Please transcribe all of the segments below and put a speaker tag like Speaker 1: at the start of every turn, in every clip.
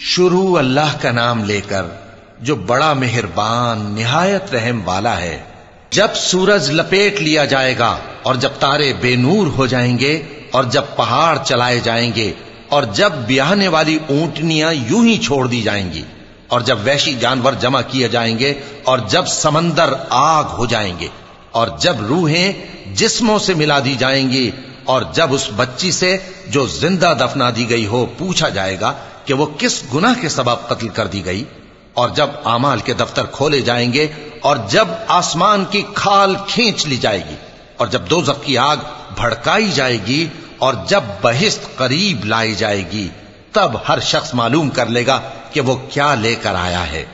Speaker 1: شروع اللہ کا نام لے کر جو بڑا مہربان، نہایت رحم والا ہے، جب سورج لپیٹ لیا جائے گا اور جب تارے بے نور ہو جائیں گے اور جب پہاڑ چلائے جائیں گے اور جب بیاہنے والی اونٹنیاں یوں ہی چھوڑ دی جائیں گی اور جب وحشی جانور جمع کیے جائیں گے اور جب سمندر آگ ہو جائیں گے اور جب روحیں جسموں سے ملا دی جائیں گی اور جب اس بچی سے جو زندہ دفنا دی گئی ہو پوچھا جائے گا کہ وہ کس گناہ کے سبب قتل کر دی گئی اور جب آمال کے دفتر کھولے جائیں گے اور جب آسمان کی کھال کھینچ لی جائے گی اور جب دو کی آگ بھڑکائی جائے گی اور جب بہست قریب لائی جائے گی، تب ہر شخص معلوم کر لے گا کہ وہ کیا لے کر آیا ہے۔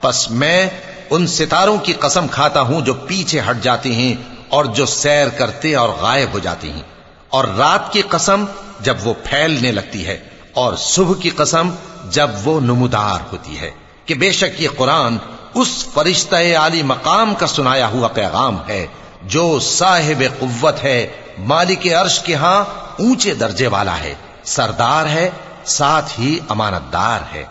Speaker 1: پس میں ان ستاروں کی قسم کھاتا ہوں جو پیچھے ہٹ جاتے ہیں اور جو سیر کرتے اور غائب ہو جاتے ہیں۔ اور رات کی قسم جب وہ پھیلنے لگتی ہے۔ اور صبح کی قسم جب وہ نمودار ہوتی ہے کہ بے شک یہ قرآن اس فرشتہ عالی مقام کا سنایا ہوا پیغام ہے جو صاحب قوت ہے، مالک عرش کے ہاں اونچے درجے والا ہے، سردار ہے، ساتھ ہی امانت دار ہے۔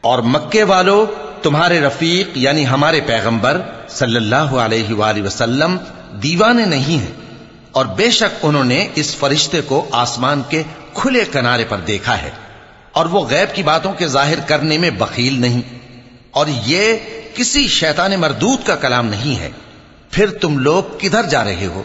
Speaker 1: اور مکے والو، تمہارے رفیق یعنی ہمارے پیغمبر صلی اللہ علیہ وآلہ وسلم دیوانے نہیں ہیں۔ اور بے شک انہوں نے اس فرشتے کو آسمان کے کھلے کنارے پر دیکھا ہے اور وہ غیب کی باتوں کے ظاہر کرنے میں بخیل نہیں اور یہ کسی شیطان مردود کا کلام نہیں ہے۔ پھر تم لوگ کدھر جا رہے ہو؟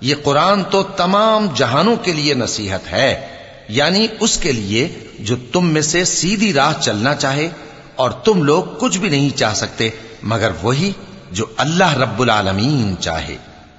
Speaker 1: یہ قرآن تو تمام جہانوں کے لیے نصیحت ہے یعنی اس کے لیے جو تم میں سے سیدھی راہ چلنا چاہے اور تم لوگ کچھ بھی نہیں چاہ سکتے، مگر وہی جو اللہ رب العالمین چاہے۔